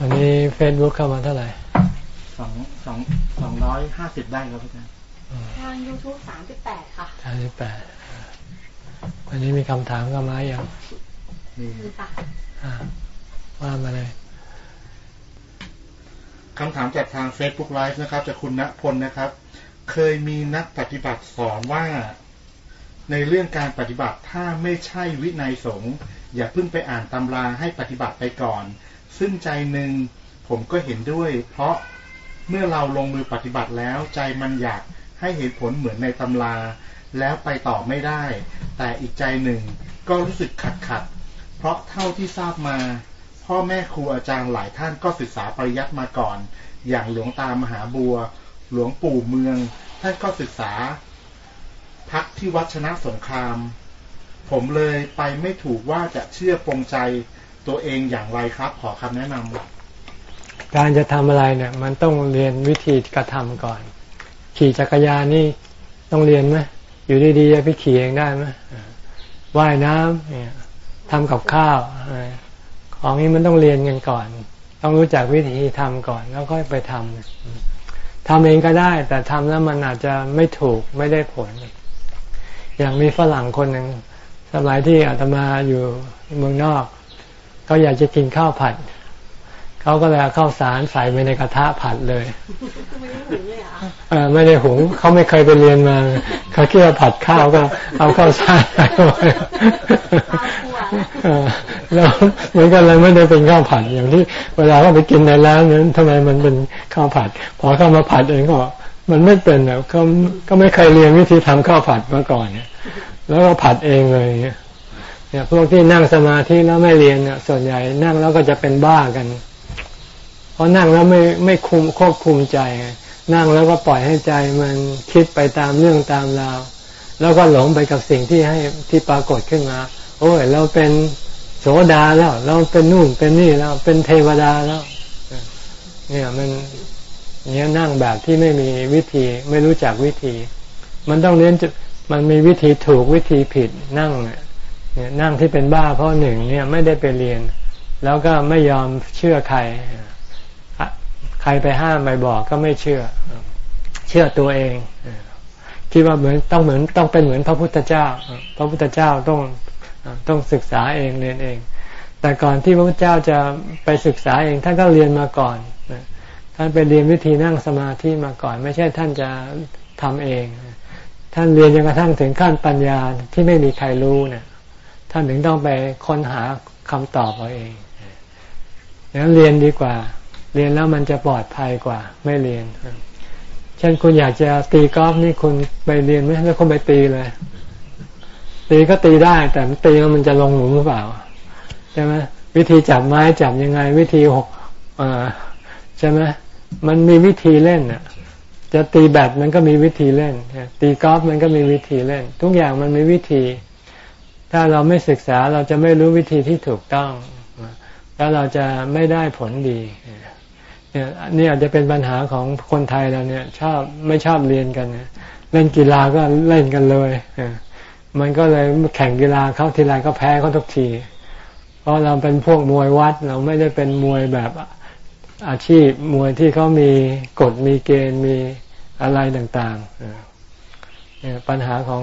วันนี้เฟซบุ๊กเข้ามาเท่าไหร่สองสองสองร้อยห้าสิบได้ครับอาจารย์ทางยูทูบสามสิบแปดค่ะสามสิบแปดวันนี้มีคำถามเข้ามาอย่างมีค่ะว่ามาเลยคำถามจากทาง Facebook Live นะครับ จากคุณณพลนะครับ เคยมีนักปฏิบัติสอนว่า ในเรื่องการปฏิบัติถ้าไม่ใช่วินัยสงฆ์อย่าเพิ่งไปอ่านตำราให้ปฏิบัติไปก่อน ซึ่งใจหนึ่งผมก็เห็นด้วย เพราะเมื่อเราลงมือปฏิบัติแล้วใจมันอยากให้เห็นผลเหมือนในตำรา แล้วไปต่อไม่ได้ แต่อีกใจหนึ่งก็รู้สึกขัดขัด เพราะเท่าที่ทราบมา พ่อแม่ครูอาจารย์หลายท่านก็ศึกษาปริยัติมาก่อน อย่างหลวงตามหาบัว หลวงปู่เมือง ท่านก็ศึกษา พักที่วัชนะสงคราม ผมเลยไปไม่ถูกว่าจะเชื่อปรงใจ ตัวเองอย่างไรครับ ขอคำแนะนำการจะทำอะไรเนี่ย มันต้องเรียนวิธีกระทำก่อน ขี่จักรยานนี่ต้องเรียนไหมอยู่ดีๆจะไปขี่เองได้ไหมว่ายน้ำเนี่ยทำกับข้าวของนี้มันต้องเรียนกันก่อน ต้องรู้จักวิธีทำก่อน แล้วค่อยไปทำทำเองก็ได้ แต่ทำแล้วมันอาจจะไม่ถูกไม่ได้ผล อย่างมีฝรั่งคนหนึ่งสมัยที่อาตมาอยู่เมืองนอก เขาอยากจะกินข้าวผัด เขาก็เลยเอาข้าวสารใส่ไปในกระทะผัดเลยเออไม่ได้หุงเขาไม่เคยไปเรียนมาเขาคิดว่าผัดข้าวก็ เอาข้าวสารใส่ไปแล้วมันก็เลยไม่ได้เป็นข้าวผัดอย่างที่เวลาเขาไปกินในร้านนั้นทำไมมันเป็นข้าวผัด พอเข้ามาผัดเองก็มันไม่เป็นแล้วเขาก็ไม่เคยเรียนวิธีทำข้าวผัดมาก่อนเนี่ยแล้วก็ผัดเองเลยเนี่ย เนี่ยพวกที่นั่งสมาธิแล้วไม่เรียนเนี่ยส่วนใหญ่นั่งแล้วก็จะเป็นบ้ากัน เพราะนั่งแล้วไม่ไม่คุมควบคุมใจ นั่งแล้วก็ปล่อยให้ใจมันคิดไปตามเรื่องตามราว แล้วก็หลงไปกับสิ่งที่ให้ที่ปรากฏขึ้นมา โอ้ยเราเป็นโสดาแล้ว เราเป็นนู่นเป็นนี่แล้วเป็นเทวดาแล้ว เนี่ยมันเนี่ยนั่งแบบที่ไม่มีวิธีไม่รู้จักวิธี มันต้องเรียนมันมีวิธีถูกวิธีผิดนั่งเนี่ย เนี่ยนั่งที่เป็นบ้าเพราะหนึ่งเนี่ยไม่ได้ไปเรียน แล้วก็ไม่ยอมเชื่อใคร ใครไปห้ามไปบอกก็ไม่เชื่อ เชื่อตัวเองคิดว่าเหมือนต้องเหมือนต้องเป็นเหมือนพระพุทธเจ้า พระพุทธเจ้าต้องต้องศึกษาเองเรียนเอง แต่ก่อนที่พระพุทธเจ้าจะไปศึกษาเองท่านก็เรียนมาก่อนท่านไปเรียนวิธีนั่งสมาธิมาก่อน ไม่ใช่ท่านจะทำเอง ท่านเรียนจนกระทั่งถึงขั้นปัญญาที่ไม่มีใครรู้เนี่ย ท่านถึงต้องไปค้นหาคำตอบเอาเองดังนั้นเรียนดีกว่า เรียนแล้วมันจะปลอดภัยกว่า ไม่เรียน เช่นคุณอยากจะตีกอล์ฟนี่คุณไปเรียนไหมแล้วคุณไปตีเลย ตีก็ตีได้ แต่ตีแล้วมันจะลงหลุมหรือเปล่าใช่ไหมวิธีจับไม้จับยังไง วิธีหกใช่ไหมมันมีวิธีเล่นอะ จะตีแบดมันก็มีวิธีเล่นตีกอล์ฟมันก็มีวิธีเล่น ทุกอย่างมันมีวิธี ถ้าเราไม่ศึกษาเราจะไม่รู้วิธีที่ถูกต้อง แล้วเราจะไม่ได้ผลดีเนี่ยนี่อาจจะเป็นปัญหาของคนไทยเราเนี่ย ชอบไม่ชอบเรียนกันเล่นกีฬาก็เล่นกันเลยมันก็เลยแข่งกีฬาเขาทีไรก็แพ้เขาทุกที เพราะเราเป็นพวกมวยวัด เราไม่ได้เป็นมวยแบบอาชีพมวยที่เขามีกฎมีเกณฑ์มีอะไรต่างๆปัญหาของ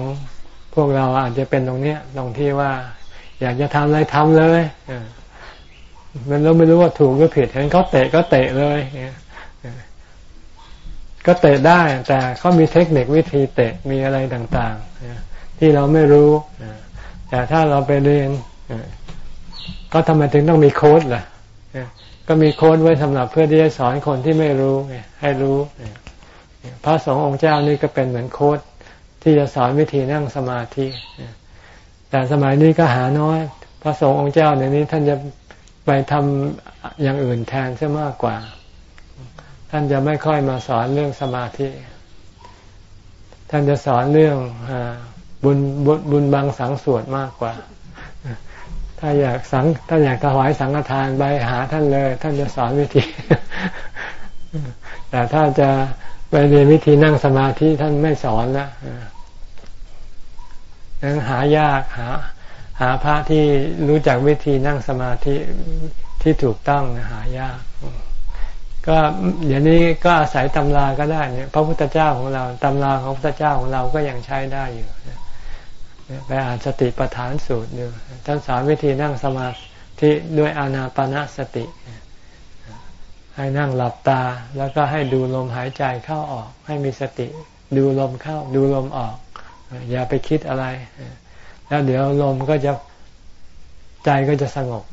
พวกเราอาจจะเป็นตรงเนี้ยตรงที่ว่า อยากจะทำอะไรทำเลยมันเราไม่รู้ว่าถูกหรือผิดเห็นเขาเตะก็เตะเลยก็เตะได้แต่เขามีเทคนิควิธีเตะมีอะไรต่างๆที่เราไม่รู้แต่ถ้าเราไปเรียนก็ทำไมถึงต้องมีโค้ดล่ะก็มีโค้ดไว้สำหรับเพื่อที่จะสอนคนที่ไม่รู้ให้รู้พระสงฆ์องค์เจ้านี่ก็เป็นเหมือนโค้ด ที่จะสอนวิธีนั่งสมาธิ แต่สมัยนี้ก็หาน้อย พระสงฆ์องค์เจ้าในนี้ท่านจะไปทำอย่างอื่นแทนซะมากกว่า ท่านจะไม่ค่อยมาสอนเรื่องสมาธิ ท่านจะสอนเรื่องบุญบุญบุญบางสังสวดมากกว่า ถ้าอยากสังถ้าอยากถวายสังฆทานไปหาท่านเลย ท่านจะสอนวิธี แต่ถ้าจะไปเรียนวิธีนั่งสมาธิท่านไม่สอนแล้วนั้นหายากหาหาพระที่รู้จักวิธีนั่งสมาธิที่ที่ถูกต้องหายาก ก็เดี๋ยวนี้ก็อาศัยตำราก็ได้เนี่ยพระพุทธเจ้าของเราตำราของพระพุทธเจ้าของเราก็ยังใช้ได้อยู่ไปอ่านสติปัฏฐานสูตรดูท่านสอนวิธีนั่งสมาธิด้วยอานาปนาสติ ให้นั่งหลับตาแล้วก็ให้ดูลมหายใจเข้าออก ให้มีสติ ดูลมเข้า ดูลมออก อย่าไปคิดอะไร แล้วเดี๋ยวลมก็จะใจก็จะสงบ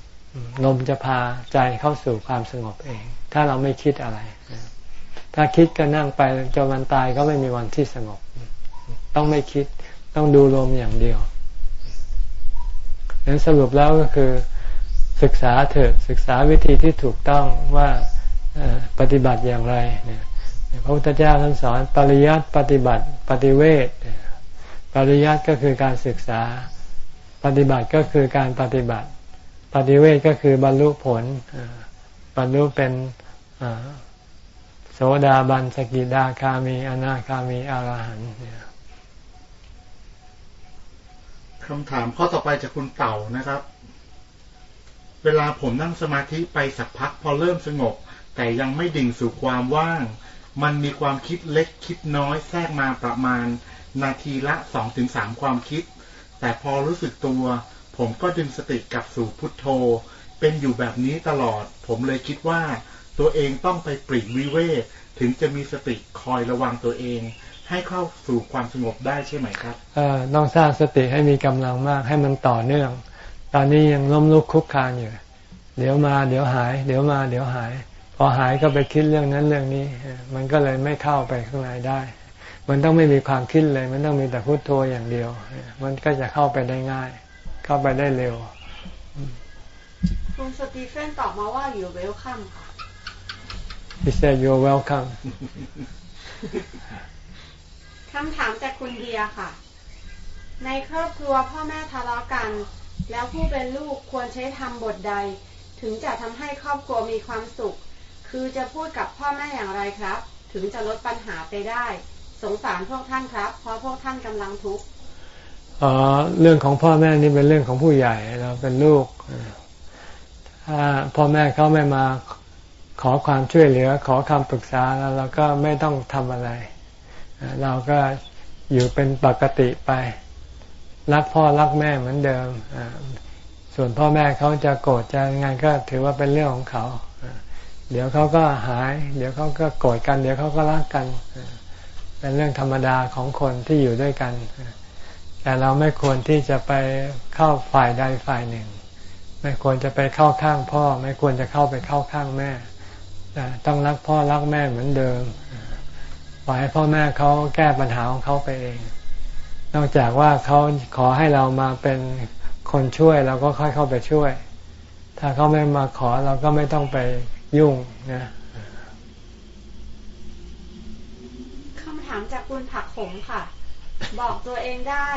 ลมจะพาใจเข้าสู่ความสงบเอง ถ้าเราไม่คิดอะไร ถ้าคิดก็นั่งไปจนวันตายก็ไม่มีวันที่สงบ ต้องไม่คิดต้องดูลมอย่างเดียวนั้นสรุปแล้วก็คือศึกษาเถิดศึกษาวิธีที่ถูกต้องว่าปฏิบัติอย่างไรพระพุทธเจ้าท่านสอนปริยัติปฏิบัติปฏิเวท ปริยัติก็คือการศึกษา ปฏิบัติก็คือการปฏิบัติ ปฏิเวทก็คือบรรลุผล บรรลุเป็นโสดาบันสกิดาคามีอนาคามีอรหันต์คำถามข้อต่อไปจากคุณเต่านะครับ เวลาผมนั่งสมาธิไปสักพักพอเริ่มสงบ แต่ยังไม่ดิ่งสู่ความว่าง มันมีความคิดเล็กคิดน้อยแทรกมาประมาณ นาทีละสองถึงสามความคิด แต่พอรู้สึกตัว ผมก็ดึงสติกลับสู่พุทโธ เป็นอยู่แบบนี้ตลอด ผมเลยคิดว่า ตัวเองต้องไปปรีวิเวกถึงจะมีสติคอยระวังตัวเอง ให้เข้าสู่ความสงบได้ใช่ไหมครับเออต้องสร้างสติให้มีกำลังมากให้มันต่อเนื่อง ตอนนี้ยังล้มลุกคุกคานอยู่เดี๋ยวมาเดี๋ยวหาย เดี๋ยวมาเดี๋ยวหาย พอหายก็ไปคิดเรื่องนั้นเรื่องนี้ มันก็เลยไม่เข้าไปข้างในได้ มันต้องไม่มีความคิดเลย มันต้องมีแต่พุโทโธอย่างเดียว มันก็จะเข้าไปได้ง่าย เข้าไปได้เร็ว คุณสตีเฟนตอบมาว่าอยู่เวลคัมค่ะ He said you're welcome คำถามจากคุณเดียค่ะ ในครอบครัวพ่อแม่ทะเลาะกัน แล้วผู้เป็นลูกควรใช้ทำบทใด ถึงจะทำให้ครอบครัวมีความสุข คือจะพูดกับพ่อแม่อย่างไรครับ ถึงจะลดปัญหาไปได้ สงสารพวกท่านครับ เพราะพวกท่านกำลังทุกข์เรื่องของพ่อแม่นี่เป็นเรื่องของผู้ใหญ่เราเป็นลูก ถ้าพ่อแม่เขาไม่มาขอความช่วยเหลือ ขอคำปรึกษาแล้วเราก็ไม่ต้องทำอะไร เราก็อยู่เป็นปกติไป รักพ่อรักแม่เหมือนเดิม ส่วนพ่อแม่เขาจะโกรธจะยังไงก็ถือว่าเป็นเรื่องของเขา เดี๋ยวเขาก็หาย เดี๋ยวเขาก็โกรธกัน เดี๋ยวเขาก็รักกัน เป็นเรื่องธรรมดาของคนที่อยู่ด้วยกัน แต่เราไม่ควรที่จะไปเข้าฝ่ายใดฝ่ายหนึ่ง ไม่ควรจะไปเข้าข้างพ่อ ไม่ควรจะเข้าไปเข้าข้างแม่ต้องรักพ่อรักแม่เหมือนเดิมปล่อยให้พ่อแม่เขาแก้ปัญหาของเขาไปเอง นอกจากว่าเขาขอให้เรามาเป็นคนช่วยเราก็ค่อยเข้าไปช่วย ถ้าเขาไม่มาขอเราก็ไม่ต้องไปยุ่งนะคำ ถามจากคุณผักขมค่ะ บอกตัวเองได้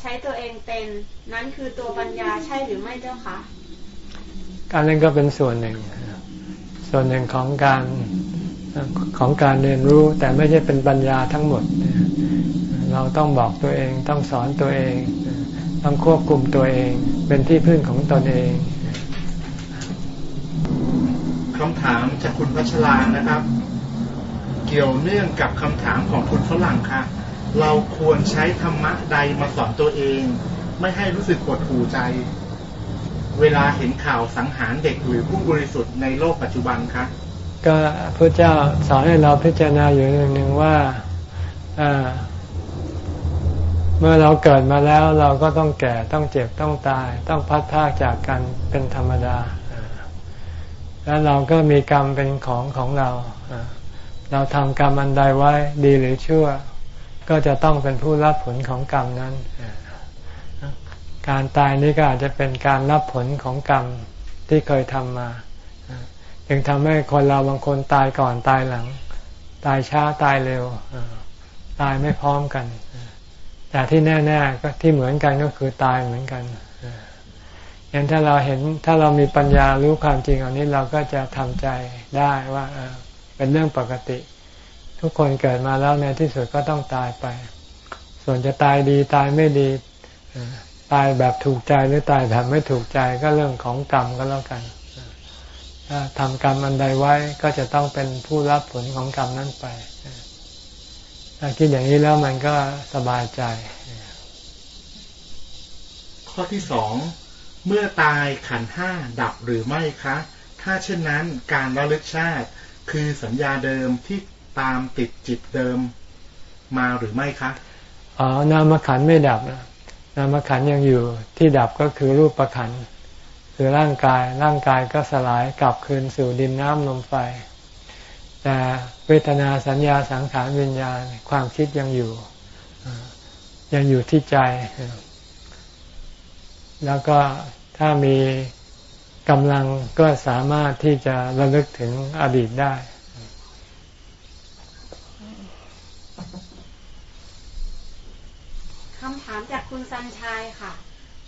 ใช้ตัวเองเป็นนั้นคือตัวปัญญาใช่หรือไม่เจ้าคะการเล่นก็เป็นส่วนหนึ่ง ส่วนหนึ่งของการของการเรียนรู้แต่ไม่ใช่เป็นปัญญาทั้งหมด เราต้องบอกตัวเองต้องสอนตัวเอง ต้องควบคุมตัวเอง เป็นที่พึ่งของตนเองคำถามจากคุณพัชรานะครับ เกี่ยวเนื่องกับคำถามของคุณฝรั่งค่ะ เราควรใช้ธรรมะใดมาสอนตัวเอง ไม่ให้รู้สึกปวดหูใจ เวลาเห็นข่าวสังหารเด็กหรือผู้บริสุทธิ์ในโลกปัจจุบันคะก็พระเจ้าสอนให้เราพิจารณาอยู่อย่างหนึ่งว่าเมื่อเราเกิดมาแล้วเราก็ต้องแก่ต้องเจ็บต้องตาย ต้องพัดพากจากกันเป็นธรรมดา แล้วเราก็มีกรรมเป็นของของเรา เราทำกรรมอันใดไว้ดีหรือชั่ว ก็จะต้องเป็นผู้รับผลของกรรมนั้น การตายนี้ก็อาจจะเป็นการรับผลของกรรมที่เคยทำมาจึงทำให้คนเราบางคนตายก่อนตายหลัง ตายช้าตายเร็วตายไม่พร้อมกัน แต่ที่แน่ๆก็ที่เหมือนกันก็คือตายเหมือนกันอย่างถ้าเราเห็นถ้าเรามีปัญญารู้ความจริงอันนี้เราก็จะทำใจได้ว่า เป็นเรื่องปกติ ทุกคนเกิดมาแล้วในที่สุดก็ต้องตายไป ส่วนจะตายดีตายไม่ดี ตายแบบถูกใจหรือตายแบบไม่ถูกใจก็เรื่องของกรรมก็แล้วกันถ้าทำกรรมอันใดไว้ก็จะต้องเป็นผู้รับผลของกรรมนั้นไปถ้าคิดอย่างนี้แล้วมันก็สบายใจ ข้อที่สองเมื่อตายขันห้าดับหรือไม่คะ ถ้าเช่นนั้นการระลึกชาติ คือสัญญาเดิมที่ตามติดจิตเดิมมาหรือไม่คะอ๋อนามขันไม่ดับนะนามขันยังอยู่ที่ดับก็คือรูปประขันคือร่างกายร่างกายก็สลายกลับคืนสู่ดินน้ำลมไฟ แต่เวทนาสัญญาสังขารวิญญาณความคิดยังอยู่ยังอยู่ที่ใจ แล้วก็ถ้ามี กำลังก็สามารถที่จะระลึกถึงอดีตได้ คำถามจากคุณสันชัยค่ะ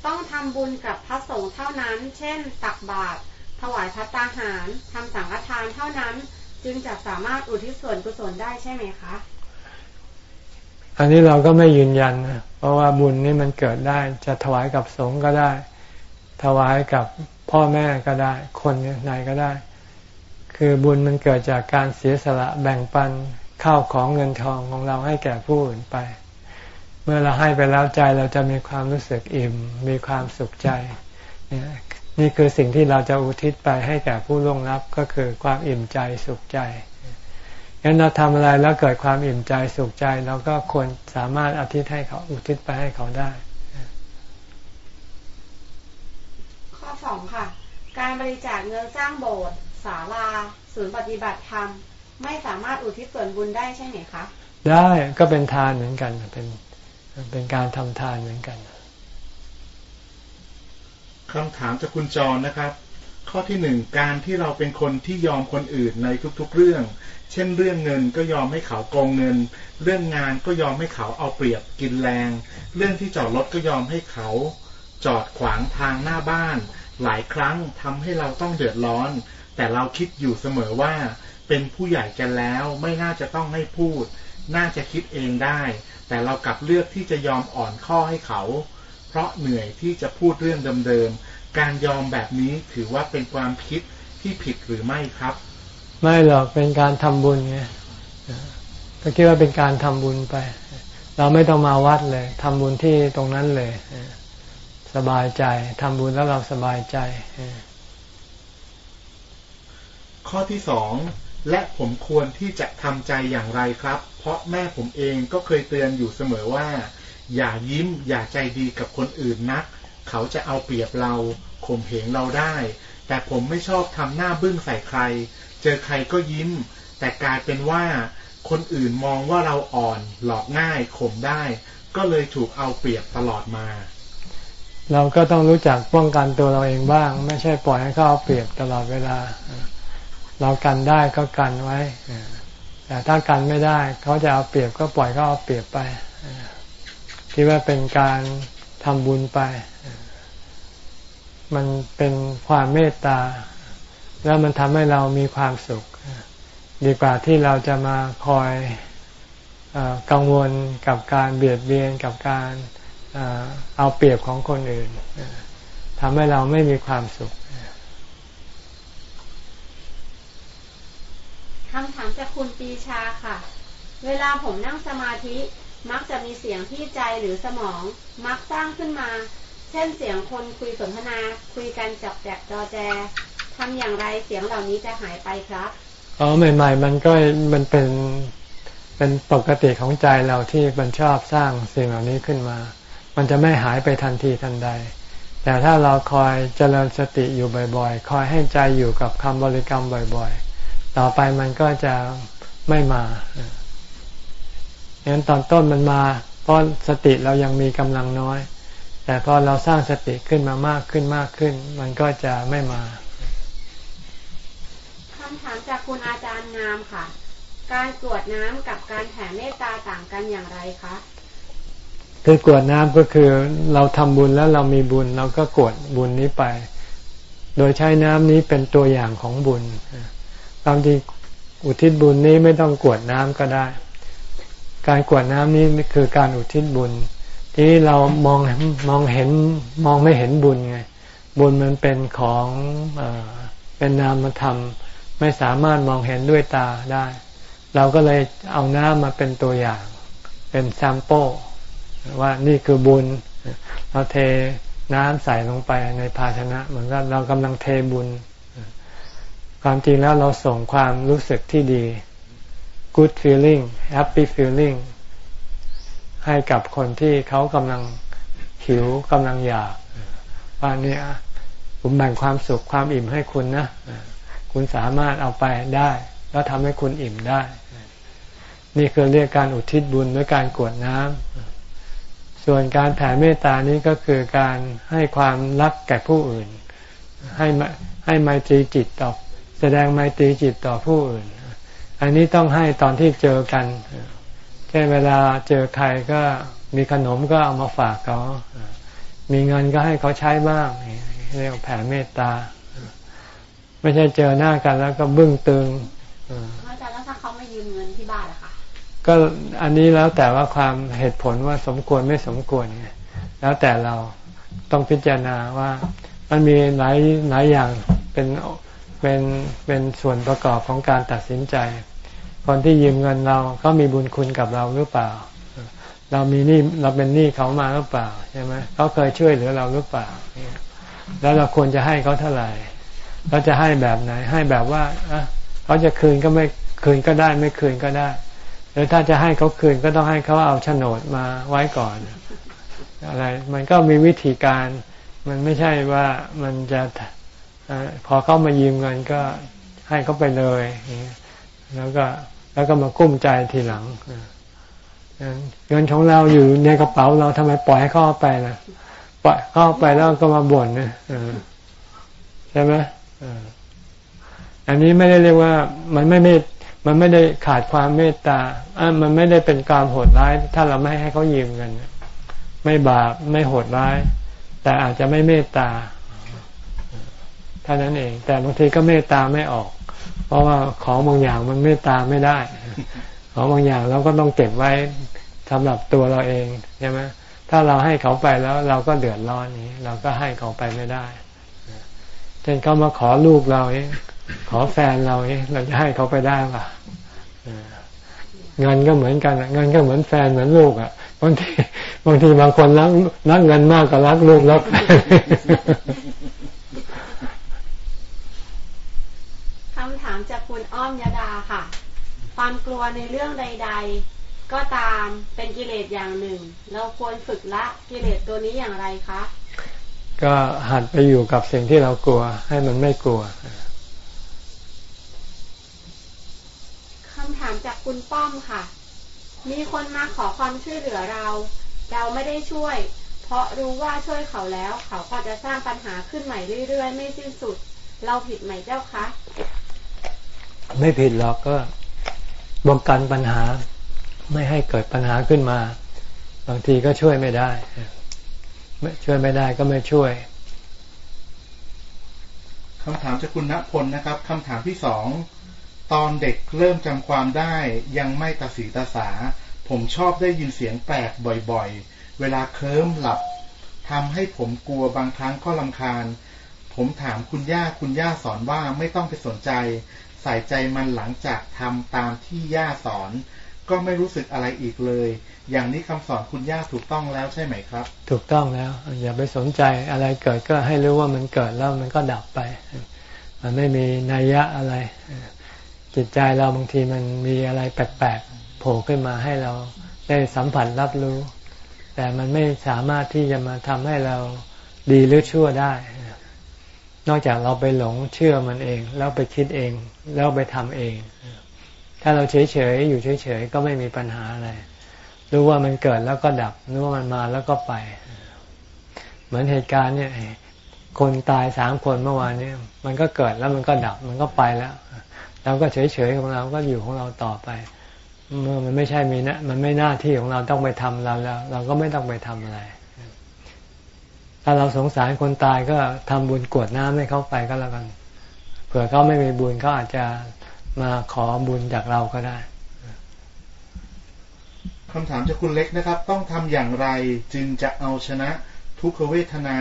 ต้องทำบุญกับพระสงฆ์เท่านั้น เช่น ตักบาตร ถวายพระตาหาร ทำสังฆทานเท่านั้น จึงจะสามารถอุทิศส่วนกุศลได้ใช่ไหมคะ อันนี้เราก็ไม่ยืนยันนะ เพราะว่าบุญนี่มันเกิดได้ จะถวายกับสงฆ์ก็ได้ ถวายกับ พ่อแม่ก็ได้ คนไหนก็ได้ คือบุญมันเกิดจากการเสียสละแบ่งปันข้าวของเงินทองของเราให้แก่ผู้อื่นไป เมื่อเราให้ไปแล้วใจเราจะมีความรู้สึกอิ่ม มีความสุขใจ นี่คือสิ่งที่เราจะอุทิศไปให้แก่ผู้ล่วงลับก็คือความอิ่มใจสุขใจงั้นเราทำอะไรแล้วเกิดความอิ่มใจสุขใจเราก็ควรสามารถอธิษให้เขาอุทิศไปให้เขาได้ ข้อสอง ค่ะ การบริจาคเงินสร้างโบสถ์ศาลาศูนย์ปฏิบัติธรรม ไม่สามารถอุทิศส่วนบุญได้ใช่ไหมคะ ได้ก็เป็นทานเหมือนกันเป็นเป็นการทำทานเหมือนกันคำถามจากคุณจรนะครับ ข้อที่หนึ่งการที่เราเป็นคนที่ยอมคนอื่นในทุกๆเรื่อง เช่นเรื่องเงินก็ยอมให้เขาโกงเงิน เรื่องงานก็ยอมให้เขาเอาเปรียบกินแรง เรื่องที่จอดรถก็ยอมให้เขาจอดขวางทางหน้าบ้าน หลายครั้งทำให้เราต้องเดือดร้อน แต่เราคิดอยู่เสมอว่า เป็นผู้ใหญ่กันแล้วไม่น่าจะต้องให้พูด น่าจะคิดเองได้ แต่เรากลับเลือกที่จะยอมอ่อนข้อให้เขา เพราะเหนื่อยที่จะพูดเรื่องเดิมๆการยอมแบบนี้ถือว่าเป็นความคิดที่ผิดหรือไม่ครับ ไม่หรอกเป็นการทำบุญไงก็คิดว่าเป็นการทำบุญไป เราไม่ต้องมาวัดเลยทำบุญที่ตรงนั้นเลย สบายใจทำบุญแล้วเราสบายใจ ข้อที่สองและผมควรที่จะทำใจอย่างไรครับ เพราะแม่ผมเองก็เคยเตือนอยู่เสมอว่า อย่ายิ้มอย่าใจดีกับคนอื่นนัก เขาจะเอาเปรียบเราข่มเหงเราได้ แต่ผมไม่ชอบทำหน้าบึ้งใส่ใคร เจอใครก็ยิ้ม แต่กลายเป็นว่า คนอื่นมองว่าเราอ่อน หลอกง่ายข่มได้ ก็เลยถูกเอาเปรียบตลอดมา เราก็ต้องรู้จักป้องกันตัวเราเองบ้าง ไม่ใช่ปล่อยให้เขาเอาเปรียบตลอดเวลา เรากันได้ก็กันไว้แต่ถ้ากันไม่ได้เขาจะเอาเปรียบก็ปล่อยเขาเอาเปรียบไปคิดว่าเป็นการทำบุญไป มันเป็นความเมตตา แล้วมันทำให้เรามีความสุข ดีกว่าที่เราจะมาคอยอกังวลกับการเบียดเบียนกับการ เอาเปรียบของคนอื่นทำให้เราไม่มีความสุขคำถามจากคุณปีชาค่ะ เวลาผมนั่งสมาธิ มักจะมีเสียงที่ใจหรือสมอง มักสร้างขึ้นมา เช่นเสียงคนคุยสนทนา คุยกันจับแจกจอแจทำอย่างไรเสียงเหล่านี้จะหายไปครับอ๋อใหม่ ๆ มันก็มันเป็นเป็นปกติของใจเราที่มันชอบสร้างสิ่งเหล่านี้ขึ้นมา มันจะไม่หายไปทันทีทันใด แต่ถ้าเราคอยเจริญสติอยู่บ่อยๆ คอยให้ใจอยู่กับคำบริกรรมบ่อยๆ ต่อไปมันก็จะไม่มาเงั้นตอนต้นมันมา เพราะสติเรายังมีกำลังน้อย แต่พอเราสร้างสติขึ้นมามากขึ้นมากขึ้น มันก็จะไม่มาคำถามจากคุณอาจารย์งามค่ะ การกรวดน้ำกับการแผ่เมตตาต่างกันอย่างไรคะ คือกวดน้ำก็คือเราทำบุญแล้วเรามีบุญเราก็กวดบุญนี้ไป โดยใช้น้ำนี้เป็นตัวอย่างของบุญความจริงอุทิศบุญนี้ไม่ต้องกวดน้ำก็ได้ การกวดน้ำนี้คือการอุทิศบุญ ที่เรามองมองเห็นมองไม่เห็นบุญไง บุญมันเป็นของอเป็นนามธรรม ไม่สามารถมองเห็นด้วยตาได้ เราก็เลยเอาน้ำมาเป็นตัวอย่าง เป็นแซมเปิล ว่านี่คือบุญ เราเทน้ำใส่ลงไปในภาชนะ เหมือนกับเรากำลังเทบุญ ความจริงแล้วเราส่งความรู้สึกที่ดี good feeling happy feeling ให้กับคนที่เขากำลังหิวกำลังอยากว่านี่ผมแบ่งความสุขความอิ่มให้คุณนะ คุณสามารถเอาไปได้ แล้วทำให้คุณอิ่มได้ นี่คือเรียกการอุทิศบุญด้วยการกวดน้ำ ส่วนการแผ่เมตตานี้ก็คือการให้ความรักแก่ผู้อื่น ให้ให้ไมตรีจิตต่อแสดงไมตรีจิตต่อผู้อื่น อันนี้ต้องให้ตอนที่เจอกันเช่นเวลาเจอใครก็มีขนมก็เอามาฝากเขา มีเงินก็ให้เขาใช้บ้างเรียกแผ่เมตตา ไม่ใช่เจอหน้ากันแล้วก็บึ้งตึงอาจารย์แล้วถ้าเขาไม่ยืมเงินที่บ้านล่ะคะ ก็อันนี้แล้วแต่ว่าความเหตุผลว่าสมควรไม่สมควรไงแล้วแต่เราต้องพิจารณาว่ามันมีหลายหลายอย่างเป็นเป็นเป็นส่วนประกอบของการตัดสินใจ คนที่ยืมเงินเราเขามีบุญคุณกับเราหรือเปล่า เรามีหนี้เราเป็นหนี้เขามาหรือเปล่าใช่ไหมเขาเคยช่วยเหลือเราหรือเปล่าแล้วเราควรจะให้เขาเท่าไหร่เราจะให้แบบไหน ให้แบบว่าเขาจะคืนก็ไม่คืนก็ได้ ไม่คืนก็ได้ หรือถ้าจะให้เขาคืนก็ต้องให้เขาเอาโฉนดมาไว้ก่อน อะไร มันก็มีวิธีการ มันไม่ใช่ว่ามันจะพอเขามายืมเงินก็ให้เขาไปเลย แล้วก็แล้วก็มากุ้มใจทีหลังเงินของเราอยู่ในกระเป๋าเราทำไมปล่อยให้เขาไปล่ะปล่อยเขาไปแล้วก็มาบ่นนะใช่ไหมอันนี้ไม่ได้เรียกว่ามันไม่เมต มันไม่ได้ขาดความเมตตาอ่มันไม่ได้เป็นการโหดร้าย ถ้าเราไม่ให้เขายืมเงินไม่บาปไม่โหดร้าย แต่อาจจะไม่เมตตาเท่านั้นเอง แต่บางทีก็เมตตาไม่ออก เพราะว่าของบางอย่างมันเมตตาไม่ได้ ของบางอย่างเราก็ต้องเก็บไว้สำหรับตัวเราเองใช่ไหมถ้าเราให้เขาไปแล้วเราก็เดือดร้อนนี้ เราก็ให้เขาไปไม่ได้เช่นเขามาขอลูกเราเอง ขอแฟนเราเองเราจะให้เขาไปได้ป่ะเงินก็เหมือนกันเงินก็เหมือนแฟนเหมือนลูกอะบางทีบางทีบางคนรักรักเงินมากกว่ารักลูกรักแฟนคำถามจากคุณอ้อมยดาค่ะ ความกลัวในเรื่องใด ๆ ก็ตามเป็นกิเลสอย่างหนึ่ง เราควรฝึกละกิเลสตัวนี้อย่างไรคะ ก็หัดไปอยู่กับสิ่งที่เรากลัว ให้มันไม่กลัวำถามจากคุณป้อมค่ะ มีคนมาขอความช่วยเหลือเรา เราไม่ได้ช่วย เพราะรู้ว่าช่วยเขาแล้ว เขาก็จะสร้างปัญหาขึ้นใหม่เรื่อยๆ ไม่สิ้นสุด เราผิดไหมเจ้าคะ ไม่ผิดหรอกก็ป้องกันปัญหา ไม่ให้เกิดปัญหาขึ้นมา บางทีก็ช่วยไม่ได้ช่วยไม่ได้ก็ไม่ช่วยคำถามจากคุณณพลนะครับคำถามที่สอง ตอนเด็กเริ่มจำความได้ยังไม่ตาสีตาสา ผมชอบได้ยินเสียงแปลกบ่อยๆ เวลาเคลิ้มหลับทำให้ผมกลัวบางครั้งก็ลำคาญ ผมถามคุณย่าคุณย่าสอนว่าไม่ต้องไปสนใจ ใส่ใจมันหลังจากทำตามที่ย่าสอน ก็ไม่รู้สึกอะไรอีกเลย อย่างนี้คำสอนคุณย่าถูกต้องแล้วใช่ไหมครับ ถูกต้องแล้ว อย่าไปสนใจอะไรเกิดก็ให้รู้ว่ามันเกิดแล้วมันก็ดับไป มันไม่มีนัยยะอะไร จิตใจเราบางทีมันมีอะไรแปลกๆโผล่ขึ้นมาให้เราได้สัมผัสรับรู้ แต่มันไม่สามารถที่จะมาทำให้เราดีหรือชั่วได้ นอกจากเราไปหลงเชื่อมันเอง แล้วไปคิดเอง แล้วไปทำเอง ถ้าเราเฉยๆอยู่เฉยๆก็ไม่มีปัญหาอะไร รู้ว่ามันเกิดแล้วก็ดับ รู้ว่ามันมาแล้วก็ไป เหมือนเหตุการณ์เนี่ยคนตายสามคนเมื่อวานนี้มันก็เกิดแล้วมันก็ดับ มันก็ไปแล้ว เราก็เฉยๆของเราก็อยู่ของเราต่อไป เมื่อมันไม่ใช่มีนะมันไม่หน้าที่ของเราต้องไปทำเราแล้ว เราก็ไม่ต้องไปทำอะไร ถ้าเราสงสารคนตายก็ทำบุญกวดน้ำให้เขาไปก็แล้วกันเผื่อเขาไม่มีบุญเขาอาจจะมาขอบุญจากเราก็ได้คำถามจากคุณเล็กนะครับ ต้องทำอย่างไรจึงจะเอาชนะทุกขเวทนา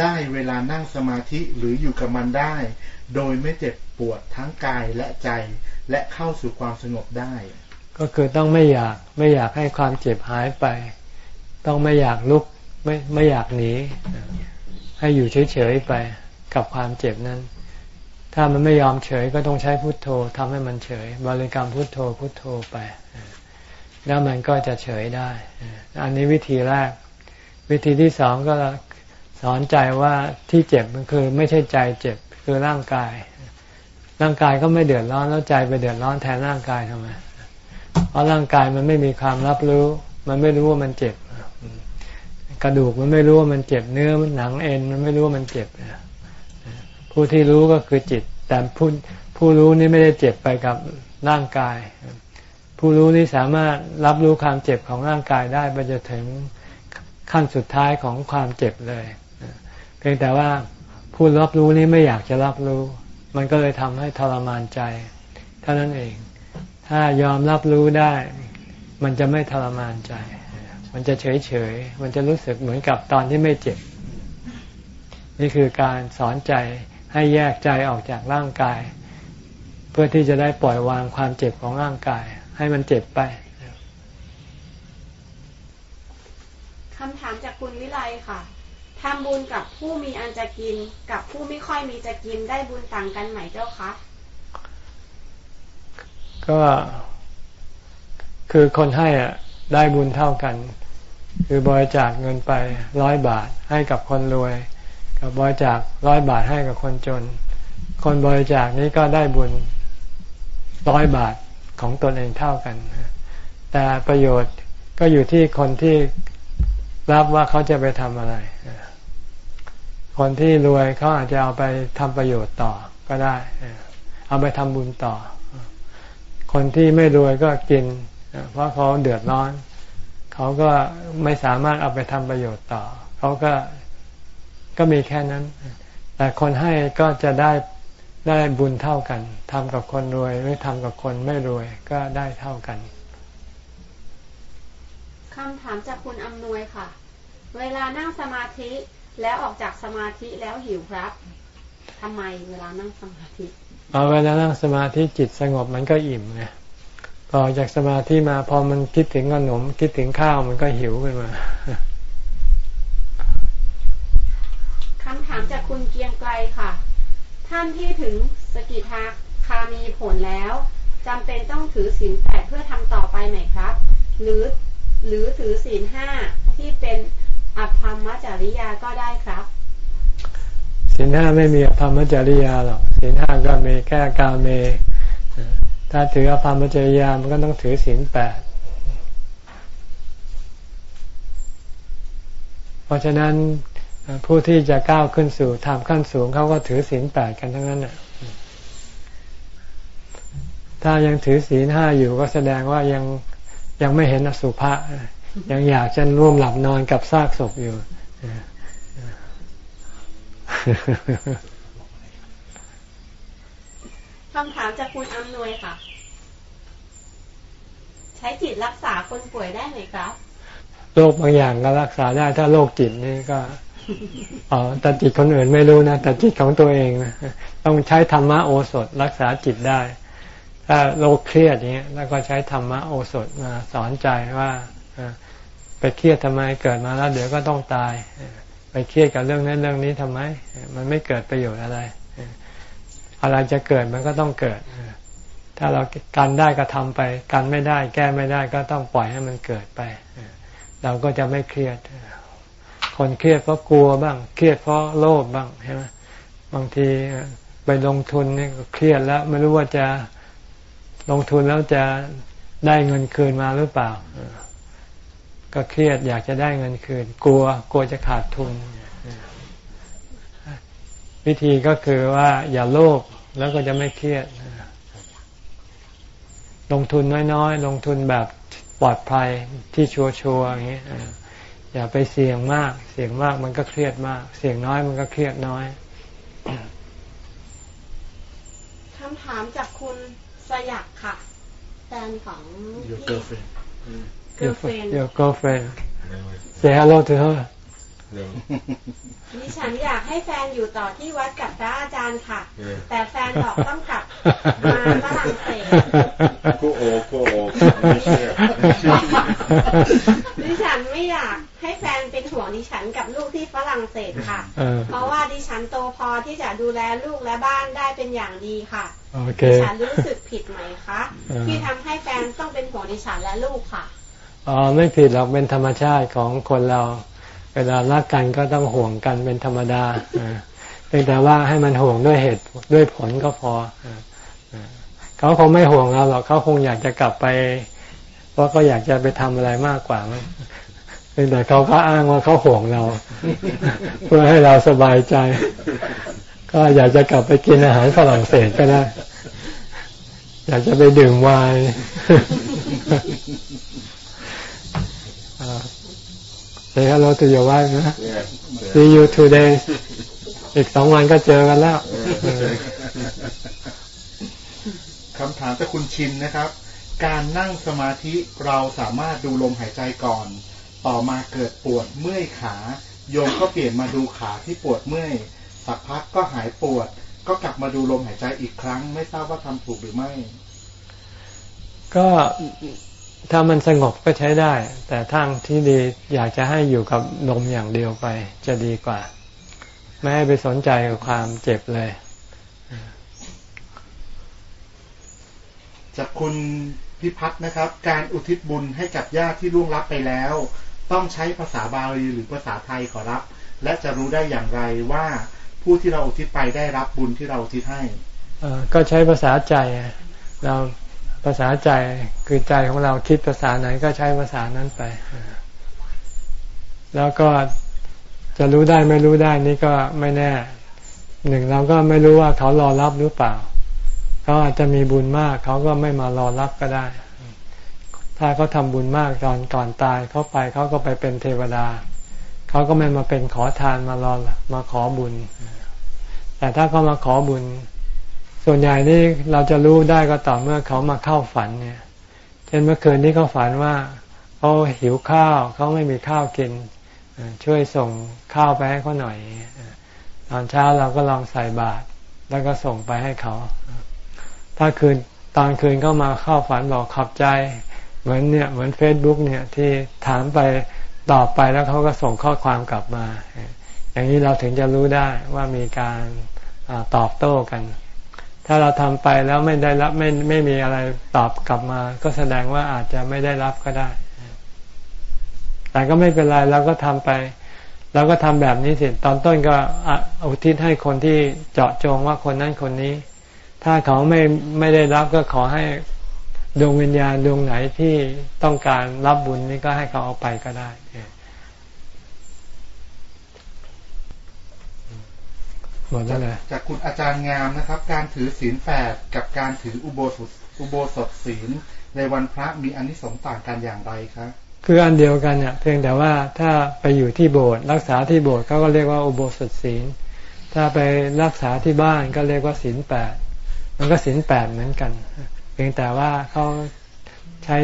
ได้เวลานั่งสมาธิหรืออยู่กับมันได้ โดยไม่เจ็บปวดทั้งกายและใจและเข้าสู่ความสงบได้ ก็คือต้องไม่อยากไม่อยากให้ความเจ็บหายไป ต้องไม่อยากลุกไม่ไม่อยากหนี ให้อยู่เฉยๆไปกับความเจ็บนั้น ถ้ามันไม่ยอมเฉยก็ต้องใช้พุทโธทำให้มันเฉย บริกรรมพุทโธพุทโธไป แล้วมันก็จะเฉยได้ อันนี้วิธีแรก วิธีที่สองก็ สอนใจว่าที่เจ็บมันคือไม่ใช่ใจเจ็บคือร่างกาย ร่างกายก็ไม่เดือดร้อนแล้วใจไปเดือดร้อนแทนร่างกายทำไมเพราะร่างกายมันไม่มีความรับรู้ มันไม่รู้ว่ามันเจ็บ กระดูกมันไม่รู้ว่ามันเจ็บเนื้อมันหนังเอ็นมันไม่รู้ว่ามันเจ็บผู้ที่รู้ก็คือจิต แต่ผู้ผู้รู้นี่ไม่ได้เจ็บไปกับร่างกาย ผู้รู้นี่สามารถรับรู้ความเจ็บของร่างกายได้ไปจนถึงขั้นสุดท้ายของความเจ็บเลย เพียงแต่ว่าผู้รับรู้นี้ไม่อยากจะรับรู้ มันก็เลยทำให้ทรมานใจ เท่านั้นเอง ถ้ายอมรับรู้ได้ มันจะไม่ทรมานใจ มันจะเฉยเฉย มันจะรู้สึกเหมือนกับตอนที่ไม่เจ็บ นี่คือการสอนใจให้แยกใจออกจากร่างกาย เพื่อที่จะได้ปล่อยวางความเจ็บของร่างกาย ให้มันเจ็บไปคำถามจากคุณวิไลค่ะ ทำบุญกับผู้มีอันจะกิน กับผู้ไม่ค่อยมีจะกินได้บุญต่างกันไหมเจ้าคะก็คือคนให้อะได้บุญเท่ากัน คือบริจาคเงินไปร้อยบาทให้กับคนรวย กับบริจาคร้อยบาทให้กับคนจน คนบริจาคนี้ก็ได้บุญร้อยบาทของตนเองเท่ากัน แต่ประโยชน์ก็อยู่ที่คนที่รับว่าเขาจะไปทำอะไร คนที่รวยเขาอาจจะเอาไปทำประโยชน์ต่อก็ได้ เอาไปทำบุญต่อ คนที่ไม่รวยก็กิน เพราะเขาเดือดร้อน เขาก็ไม่สามารถเอาไปทำประโยชน์ต่อ เขาก็ก็มีแค่นั้น แต่คนให้ก็จะได้ได้บุญเท่ากันทำกับคนรวยหรือทำกับคนไม่รวยก็ได้เท่ากันคำถามจากคุณอำนวยค่ะ เวลานั่งสมาธิ แล้วออกจากสมาธิแล้วหิวครับทำไมเวลานั่งสมาธิเอาเวลานั่งสมาธิจิตสงบมันก็อิ่มไงพอจากสมาธิมาพอมันคิดถึงขนม คิดถึงข้าวมันก็หิวขึ้นมาคำถามจากคุณเกียงไกลค่ะ ท่านที่ถึงสกิทาคามีผลแล้วจำเป็นต้องถือศีลแปดเพื่อทำต่อไปไหมครับ หรือหรือถือศีลห้าที่เป็น อภรรมจริยาก็ได้ครับศีลห้าไม่มีอภรรมจริยาหรอกศีลห้าก็มีแค่กาเม ถ้าถืออภรรมจริยามันก็ต้องถือศีลแปดเพราะฉะนั้นผู้ที่จะก้าวขึ้นสู่ทำขั้นสูงเขาก็ถือศีลแปดกันทั้งนั้นน่ะถ้ายังถือศีลห้าอยู่ก็แสดงว่ายังยังไม่เห็นอสุภะ ยังอยากจะร่วมหลับนอนกับซากศพอยู่คำถามจากคุณอำนวยค่ะ ใช้จิตรักษาคนป่วยได้ไหมครับโรคบางอย่างก็รักษาได้ถ้าโรคจิตนี่ก็อ๋อแต่จิตคนอื่นไม่รู้นะแต่จิตของตัวเองนะต้องใช้ธรรมะโอสถรักษาจิตได้ ถ้าโรคเครียดอย่างเงี้ยแล้วก็ใช้ธรรมะโอสถมาสอนใจว่า ไปเครียดทำไมเกิดมาแล้วเดี๋ยวก็ต้องตาย ไปเครียดกับเรื่องนั้นเรื่องนี้ทำไม มันไม่เกิดประโยชน์อะไร อะไรจะเกิดมันก็ต้องเกิด ถ้าเรากันได้ก็ทำไปกันไม่ได้แก้ไม่ได้ก็ต้องปล่อยให้มันเกิดไป เราก็จะไม่เครียด คนเครียดเพราะกลัวบ้าง เครียดเพราะโลภบ้างใช่ไหมบางทีไปลงทุนนี่ก็เครียดแล้ว ไม่รู้ว่าจะลงทุนแล้วจะได้เงินคืนมาหรือเปล่า ก็เครียดอยากจะได้เงินคืน กลัวกลัวจะขาดทุน วิธีก็คือว่าอย่าโลภแล้วก็จะไม่เครียด ลงทุนน้อยๆ ลงทุนแบบปลอดภัยที่ชัวร์ๆอย่างนี้อย่าไปเสี่ยงมาก เสี่ยงมากมันก็เครียดมาก เสี่ยงน้อยมันก็เครียดน้อยคำถามจากคุณสยักค่ะแฟนของ Your girlfriend girlfriend Your girlfriend Say hello to her ดิฉันอยากให้แฟนอยู่ต่อที่วัดกับพระอาจารย์ค่ะ แต่แฟนบอกต้องกลับมาฝรั่งเศสโกโอโกโอไม่เชื่อดิฉันไม่อยากให้แฟนเป็นห่วงดิฉันกับลูกที่ฝรั่งเศสค่ะเออเพราะว่าดิฉันโตพอที่จะดูแลลูกและบ้านได้เป็นอย่างดีค่ะโอเคดิฉันรู้สึกผิดไหมคะเออที่ทำให้แฟนต้องเป็นห่วงดิฉันและลูกค่ะ อ๋อไม่ผิดหรอกเป็นธรรมชาติของคนเรา เวลารักกันก็ต้องห่วงกันเป็นธรรมดาเออเพียงแต่ว่าให้มันห่วงด้วยเหตุด้วยผลก็พอเขาคงไม่ห่วงเราหรอกเขาคงอยากจะกลับไป เพราะเขาอยากจะไปทำอะไรมากกว่ามั้งเพียงแต่เขาก็อ้างว่าเขาห่วงเรา เพื่อให้เราสบายใจ ก็อยากจะกลับไปกินอาหารฝรั่งเศสก็ได้ อยากจะไปดื่มไวน์ Say hello to your wife นะ See you today อีกสองวันก็เจอกันแล้วคำถามจากคุณชินนะครับ การนั่งสมาธิเราสามารถดูลมหายใจก่อน ต่อมาเกิดปวดเมื่อยขา โยมก็เปลี่ยนมาดูขาที่ปวดเมื่อย สักพักก็หายปวด ก็กลับมาดูลมหายใจอีกครั้ง ไม่ทราบว่าทำถูกหรือไม่ ก็ ถ้ามันสงบก็ใช้ได้ แต่ทางที่ดีอยากจะให้อยู่กับลมอย่างเดียวไป จะดีกว่า ไม่ให้ไปสนใจกับความเจ็บเลย จากคุณพิพัฒน์นะครับ การอุทิศบุญให้กับญาติที่ล่วงลับไปแล้ว ต้องใช้ภาษาบาลีหรือภาษาไทยขอรับ และจะรู้ได้อย่างไรว่าผู้ที่เราอุทิศไปได้รับบุญที่เราอุทิศให้เอ่อก็ใช้ภาษาใจเรา ภาษาใจคือใจของเราคิดภาษาไหนก็ใช้ภาษานั้นไป แล้วก็จะรู้ได้ไม่รู้ได้นี่ก็ไม่แน่ หนึ่งเราก็ไม่รู้ว่าเขารอรับหรือเปล่า เขาอาจจะมีบุญมาก เขาก็ไม่มารอรับก็ได้ ถ้าเขาทำบุญมากตอนก่อนตายเขาไปเขาก็ไปเป็นเทวดา เขาก็ไม่มาเป็นขอทานมารอมาขอบุญ แต่ถ้าเขามาขอบุญ ส่วนใหญ่นี่เราจะรู้ได้ก็ต่อเมื่อเขามาเข้าฝันเนี่ย เช่นเมื่อคืนที่เขาฝันว่าเขาหิวข้าวเขาไม่มีข้าวกิน ช่วยส่งข้าวไปให้เขาหน่อย ตอนเช้าเราก็ลองใส่บาตรแล้วก็ส่งไปให้เขา ถ้าคืนตอนคืนก็มาเข้าฝันบอกขอบใจ เหมือนเนี่ยเหมือนเฟซบุ๊กเนี่ยที่ถามไปตอบไปแล้วเขาก็ส่งข้อความกลับมา อย่างนี้เราถึงจะรู้ได้ว่ามีการตอบโต้กัน ถ้าเราทำไปแล้วไม่ได้รับไม่ไม่มีอะไรตอบกลับมา ก็แสดงว่าอาจจะไม่ได้รับก็ได้ แต่ก็ไม่เป็นไรเราก็ทำไปเราก็ทำแบบนี้สิตอนต้นก็อุทิศให้คนที่เจาะจงว่าคนนั้นคนนี้ ถ้าเขาไม่ไม่ได้รับก็ขอให้ดวงวิญญาณดวงไหนที่ต้องการรับบุญนี้ก็ให้เขาเอาไปก็ได้ หมดแล้วเลยจากคุณอาจารย์งามนะครับ การถือศีลแปดกับการถืออุโบสถอุโบสถศีลในวันพระมีอานิสงส์ต่างกันอย่างไรครับคืออันเดียวกันเนี่ยเพียงแต่ว่าถ้าไปอยู่ที่โบสถ์รักษาที่โบสถ์เขาก็เรียกว่าอุโบสถศีล ถ้าไปรักษาที่บ้านก็เรียกว่าศีลแปดมันก็ศีลแปดเหมือนกัน เพียงแต่ว่าเขาใช้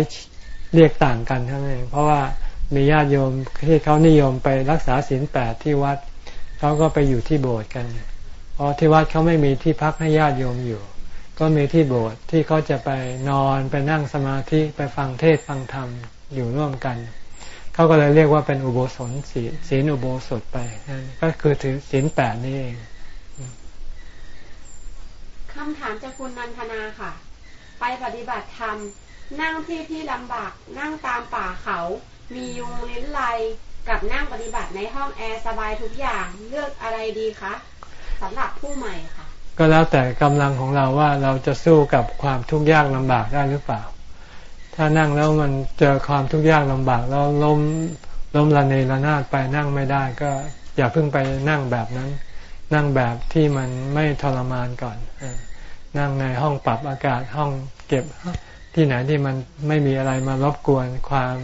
เรียกต่างกันเท่านั้นเองเพราะว่ามีญาติโยมที่เขานิยมไปรักษาศีลแปดที่วัดเขาก็ไปอยู่ที่โบสถ์กัน เพราะที่วัดเขาไม่มีที่พักให้ญาติโยมอยู่ ก็มีที่โบสถ์ที่เขาจะไปนอนไปนั่งสมาธิไปฟังเทศฟังธรรมอยู่ร่วมกัน เขาก็เลยเรียกว่าเป็นอุโบสถศีลศีลอุโบสถไป ก็คือถือศีลแปดนี่เองคำถามจากคุณนันทนาค่ะ ไปปฏิบัติธรรมนั่งที่ที่ลำบากนั่งตามป่าเขา มียุงลิ้นไลกับนั่งปฏิบัติในห้องแอร์สบายทุกอย่างเลือกอะไรดีคะ สำหรับผู้ใหม่ค่ะ ก็แล้วแต่กำลังของเราว่าเราจะสู้กับความทุกข์ยากลำบากได้หรือเปล่า ถ้านั่งแล้วมันเจอความทุกข์ยากลำบากแล้วล้มล้มละเนระนาดไปนั่งไม่ได้ ก็อย่าเพิ่งไปนั่งแบบนั้น นั่งแบบที่มันไม่ทรมานก่อนนั่งในห้องปรับอากาศห้องเก็บที่ไหนที่มันไม่มีอะไรมารบกวนความ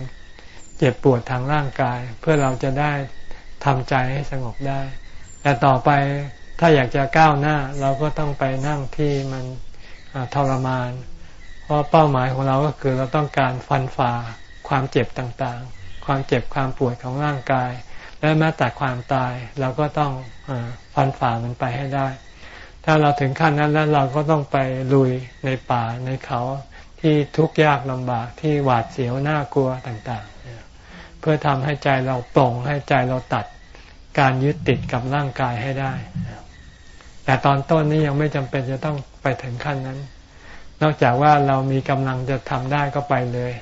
เจ็บปวดทางร่างกาย เพื่อเราจะได้ทำใจให้สงบได้ แต่ต่อไป ถ้าอยากจะก้าวหน้าเราก็ต้องไปนั่งที่มันทรมาน เพราะเป้าหมายของเราก็คือเราต้องการฟันฝ่าความเจ็บต่างๆ ความเจ็บความปวดของร่างกาย และแม้แต่ความตายเราก็ต้องอฟันฝ่ามันไปให้ได้ ถ้าเราถึงขั้นนั้นแล้วเราก็ต้องไปลุยในป่าในเขาที่ทุกข์ยากลำบากที่หวาดเสียวน่ากลัวต่างๆ เพื่อทำให้ใจเราปลงให้ใจเราตัดการยึดติดกับร่างกายให้ได้ แต่ตอนต้นนี้ยังไม่จำเป็นจะต้องไปถึงขั้นนั้น นอกจากว่าเรามีกำลังจะทำได้ก็ไปเลย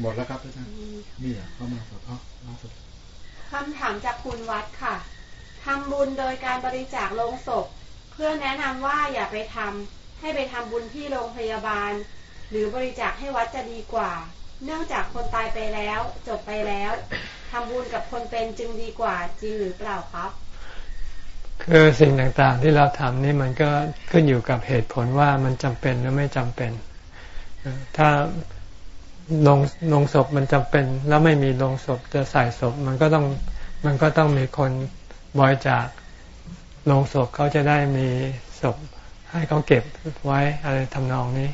หมดแล้วครับอาจารย์มีอะเข้ามาครับอ๋อล่าสุดคำถามจากคุณวัดค่ะทำบุญโดยการบริจาคโลงศพ เพื่อแนะนำว่าอย่าไปทำให้ไปทำบุญที่โรงพยาบาล หรือบริจาคให้วัดจะดีกว่า เนื่องจากคนตายไปแล้ว จบไปแล้ว ทำบุญกับคนเป็นจึงดีกว่าจริงหรือเปล่าครับ คือสิ่งต่างๆที่เราทำนี่มันก็ขึ้นอยู่กับเหตุผลว่ามันจำเป็นหรือไม่จำเป็น ถ้าลงลงศพมันจำเป็น แล้วไม่มีลงศพจะใส่ศพมันก็ต้องมันก็ต้องมีคนบริจาคลงศพเขาจะได้มีศพให้เขาเก็บไว้อะไรทำนองนี้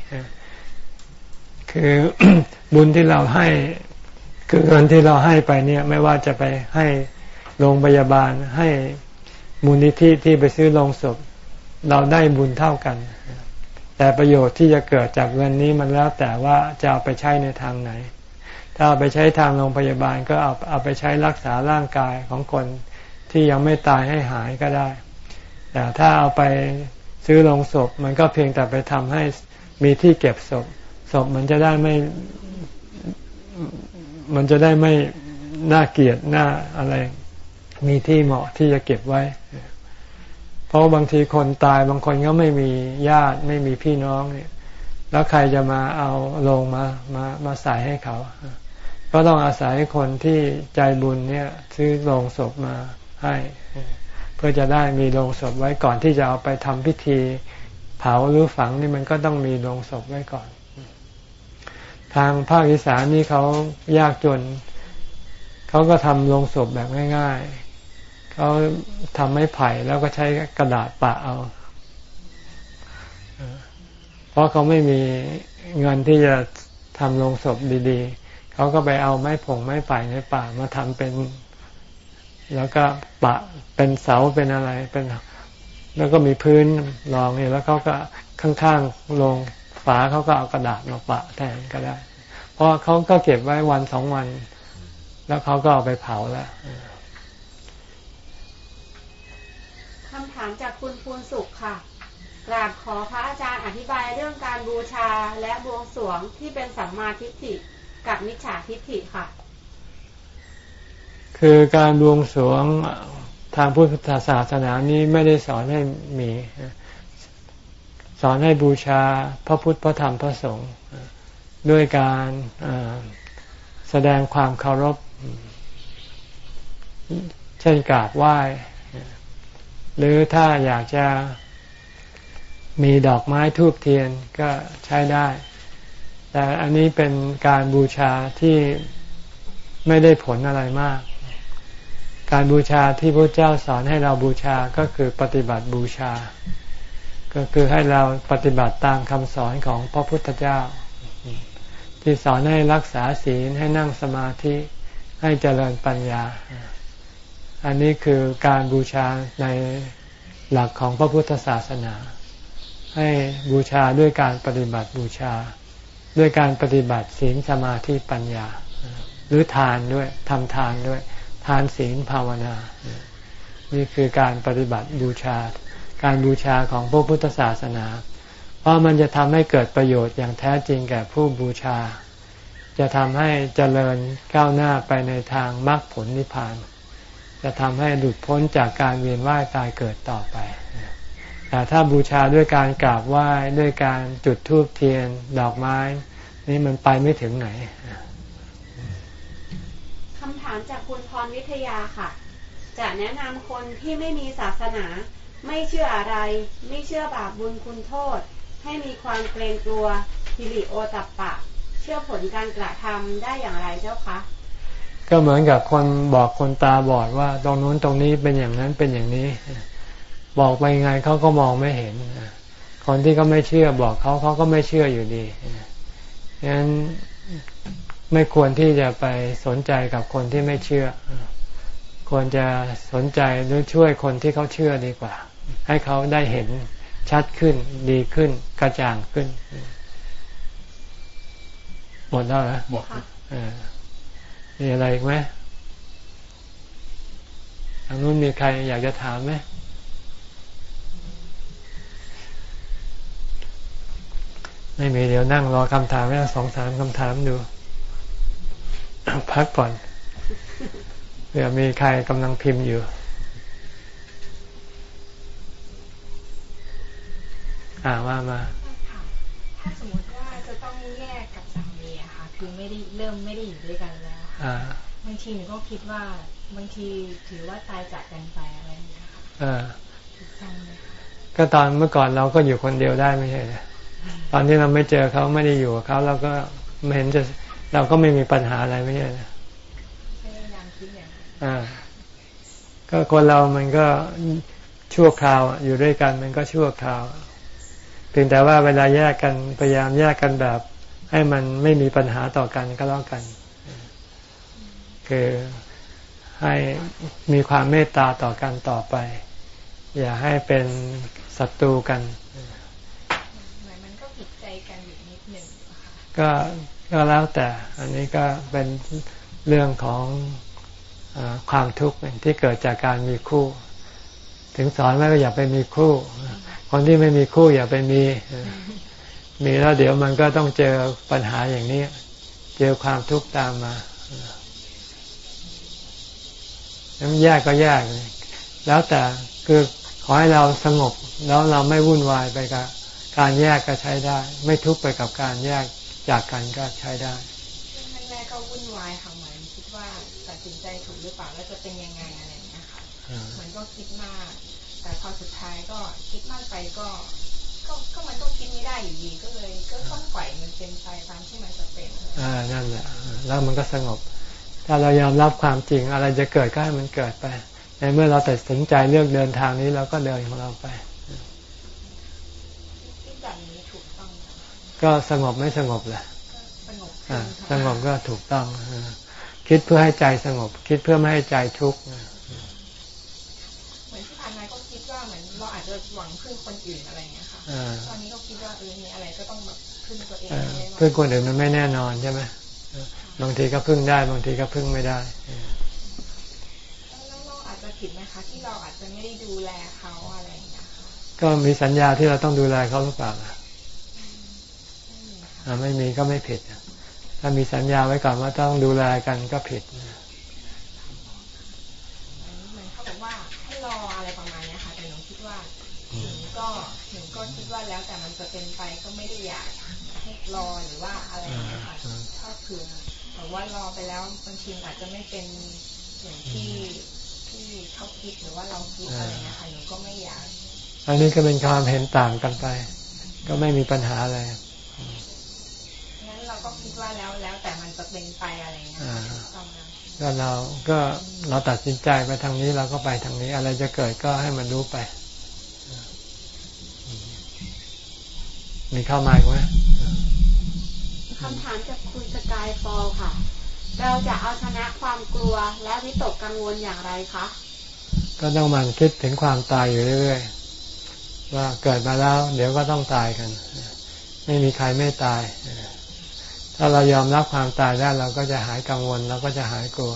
คือบุญที่เราให้ คือเงินที่เราให้ไปเนี่ยไม่ว่าจะไปให้โรงพยาบาลให้มูลนิธิที่ไปซื้อลงศพ เราได้บุญเท่ากัน แต่ประโยชน์ที่จะเกิดจากเงินนี้มันแล้วแต่ว่าจะเอาไปใช้ในทางไหน ถ้าเอาไปใช้ทางโรงพยาบาลก็เอาเอาไปใช้รักษาร่างกายของคนที่ยังไม่ตายให้หายก็ได้ แต่ถ้าเอาไปซื้อลงศพ มันก็เพียงแต่ไปทำให้มีที่เก็บศพศพมันจะได้ไม่ มันจะได้ไม่น่าเกลียดน่าอะไร มีที่เหมาะที่จะเก็บไว้ เพราะบางทีคนตายบางคนก็ไม่มีญาติไม่มีพี่น้องเนี่ย แล้วใครจะมาเอาลงมามามาใส่ให้เขา ก็ต้องอาศัยคนที่ใจบุญเนี่ย ซื้อโลงศพมาให้ เพื่อจะได้มีโลงศพไว้ก่อนที่จะเอาไปทำพิธี เผาหรือฝังนี่มันก็ต้องมีโลงศพไว้ก่อน ทางภาคอีสานนี่เขายากจน เขาก็ทำลงศพแบบง่าย ๆ เขาทำไม้ไผ่แล้วก็ใช้กระดาษปะเอา เพราะเขาไม่มีเงินที่จะทำลงศพดีๆ เขาก็ไปเอาไม้ผงไม้ไผ่ในป่ามาทำเป็น แล้วก็ปะเป็นเสาเป็นอะไรเป็น แล้วก็มีพื้นรองนี่แล้วเขาก็ข้างๆลง ฝาเขาก็เอากระดาษมาปะแทนก็ได้ เพราะเขาก็เก็บไว้วันสองวัน แล้วเขาก็เอาไปเผาแล้วคำถามจากคุณภูนสุขค่ะกราบขอพระอาจารย์อธิบายเรื่องการบูชาและบวงสรวงที่เป็นสัมมาทิฏฐิกับมิจฉาทิฏฐิค่ะ คือการบวงสรวงทางพุทธศาสนานี้ไม่ได้สอนให้มี สอนให้บูชาพระพุทธพระธรรมพระสงฆ์ด้วยการแสดงความเคารพ เช่นกราบไหว้ หรือถ้าอยากจะมีดอกไม้ทูบเทียนก็ใช้ได้ แต่อันนี้เป็นการบูชาที่ไม่ได้ผลอะไรมาก การบูชาที่พระเจ้าสอนให้เราบูชาก็คือปฏิบัติบูชา ก็คือให้เราปฏิบัติตามคำสอนของพระพุทธเจ้า ที่สอนให้รักษาศีลให้นั่งสมาธิให้เจริญปัญญา อันนี้คือการบูชาในหลักของพระพุทธศาสนา ให้บูชาด้วยการปฏิบัติบูชา ด้วยการปฏิบัติศีลสมาธิปัญญา หรือทานด้วยทำทานด้วย ทานศีลภาวนา นี่คือการปฏิบัติบูชา การบูชาของพระพุทธศาสนา เพราะมันจะทำให้เกิดประโยชน์อย่างแท้จริงแก่ผู้บูชา จะทำให้เจริญก้าวหน้าไปในทางมรรคผลนิพพาน จะทำให้หลุดพ้นจากการเวียนว่ายตายเกิดต่อไป แต่ถ้าบูชาด้วยการกราบไหว้ด้วยการจุดธูปเทียนดอกไม้ นี่มันไปไม่ถึงไหนคำถามจากคุณพรวิทยาค่ะ จะแนะนำคนที่ไม่มีศาสนา ไม่เชื่ออะไร ไม่เชื่อบาปบุญคุณโทษ ให้มีความเกรงกลัวฮิริโอตัปปะ เชื่อผลการกระทำได้อย่างไรเจ้าคะ ก็เหมือนกับคนบอกคนตาบอดว่า ตรงนู้นตรงนี้เป็นอย่างนั้นเป็นอย่างนี้ บอกไปไงเขาก็มองไม่เห็น คนที่เขาไม่เชื่อบอกเขาเขาก็ไม่เชื่ออยู่ดีฉะนั้นไม่ควรที่จะไปสนใจกับคนที่ไม่เชื่อควรจะสนใจหรือช่วยคนที่เขาเชื่อดีกว่า ให้เขาได้เห็นชัดขึ้นดีขึ้น กระจ่างขึ้น หมดแล้วนะหมดครับเออมีอะไรอีกไหมทางนู้นมีใครอยากจะถามไหมไม่มีเดี๋ยวนั่งรอคำถามแล้วสองสามคำถามดู พักก่อนเผื่อมีใครกำลังพิมพ์อยู่ อ่าว่ามาค่ะถ้าสมมติว่าจะต้องแยกกับสามีอะค่ะ คือไม่ได้เริ่มไม่ได้อยู่ด้วยกันแล้วค่ะอ่าบางทีหนูก็คิดว่าบางทีถือว่าตายจากกันไปอะไรอย่างเงี้ยค่ะอ่าถูกต้องไหมคะก็ตอนเมื่อก่อนเราก็อยู่คนเดียวได้ไม่ใช่เหรอตอนที่เราไม่เจอเขาไม่ได้อยู่กับเขาเราก็ไม่เห็นจะเราก็ไม่มีปัญหาอะไรไม่ใช่เหรอพยายามคิดอย่างนั้นอ่าก็คนเรามันก็ชั่วคราวอะอยู่ด้วยกันมันก็ชั่วคราว เพียงแต่ว่าเวลาแยกกันพยายามแยกกันแบบ ให้มันไม่มีปัญหาต่อกันก็แล้วกัน คือให้มีความเมตตาต่อกันต่อไป อย่าให้เป็นศัตรูกันเหมือนมันก็ผิดใจกันอยู่นิดหนึ่งอะค่ะก็ก็แล้วแต่ อันนี้ก็เป็นเรื่องของอาความทุกข์ที่เกิดจากการมีคู่ ถึงสอนไว้ว่าอย่าไปมีคู่ คนที่ไม่มีคู่อย่าไปมี มีแล้วเดี๋ยวมันก็ต้องเจอปัญหาอย่างนี้ เจอความทุกข์ตามมาแล้วแยกก็แยกแล้วแต่คือขอให้เราสงบ แล้วเราไม่วุ่นวายไปกับการแยกก็ใช้ได้ ไม่ทุกข์ไปกับการแยกจากกันก็ใช้ได้ช่วงแรกๆก็วุ่นวายค่ะเหมือนคิดว่าตัดสินใจถูกหรือเปล่าแล้วจะเป็นยังไงอะไรอย่างเงี้ยค่ะเหมือนก็คิดมาก แต่พอสุดท้ายก็คิดมากไปก็ ก็ก็มันก็คิดไม่ได้อยู่ดีก็เลย ก็ต้องปล่อยมันเป็นไปตามที่มันจะเป็นอ่านั่นแหละแล้วมันก็สงบ ถ้าเรายอมรับความจริงอะไรจะเกิดก็ให้มันเกิดไปในเมื่อเราตัดสินใจเลือกเดินทางนี้เราก็เดินของเราไปคิดแบบนี้ถูกต้องไหมก็สงบไม่สงบแหละก็สงบอ่าขึ้นสงบก็ถูกต้องอ่าคิดเพื่อให้ใจสงบ คิดเพื่อไม่ให้ใจทุกข์ ตอนนี้ก็คิดว่าเออมีอะไรก็ต้องแบบพึ่งตัวเองเออให้ได้พึ่งคนอื่นมันไม่แน่นอนใช่ไหมเออบางทีก็พึ่งได้ บางทีก็พึ่งไม่ได้เออแล้วเราอาจจะผิดไหมคะที่เราอาจจะไม่ได้ดูแลเขาอะไรอย่างเงี้ยค่ะก็มีสัญญาที่เราต้องดูแลเขาหรือเปล่าล่ะไม่มีค่ะอ่าไม่มีก็ไม่ผิดอะถ้ามีสัญญาไว้ก่อนว่าต้องดูแลกันก็ผิดเหมือนเหมือนเขาบอกว่าให้รออะไรประมาณเนี้ยค่ะแต่หนูคิดว่าหนู ก็หนูก็คิดว่าแล้วแต่มันจะเป็นไปก็ไม่ได้อยากให้รอหรือว่าอะไรอย่างเงี้ยค่ะอืมถ้าเผื่อแต่ว่ารอไปแล้วบางทีอาจจะไม่เป็นอย่างที่ที่เขาคิดหรือว่าเราคิดอะไรเงี้ยค่ะหนูก็ไม่อยาก อันนี้ก็เป็นความเห็นต่างกันไป ก็ไม่มีปัญหาอะไรงั้นเราก็คิดว่าแล้วแล้วแต่มันจะเป็นไปอะไรเงี้ยอ่าค่ะตอนนั้นก็เราก็เราตัดสินใจไปทางนี้เราก็ไปทางนี้ อะไรจะเกิดก็ให้มันรู้ไป มีเข้ามาอีกไหมคำถามจากคุณสกายฟอลค่ะ เราจะเอาชนะความกลัวและวิตกกังวลอย่างไรคะ ก็ต้องหมันคิดถึงความตายอยู่เรื่อยๆ ว่าเกิดมาแล้ว เดี๋ยวก็ต้องตายกัน ไม่มีใครไม่ตาย ถ้าเรายอมรับความตายได้เราก็จะหายกังวลเราก็จะหายกลัว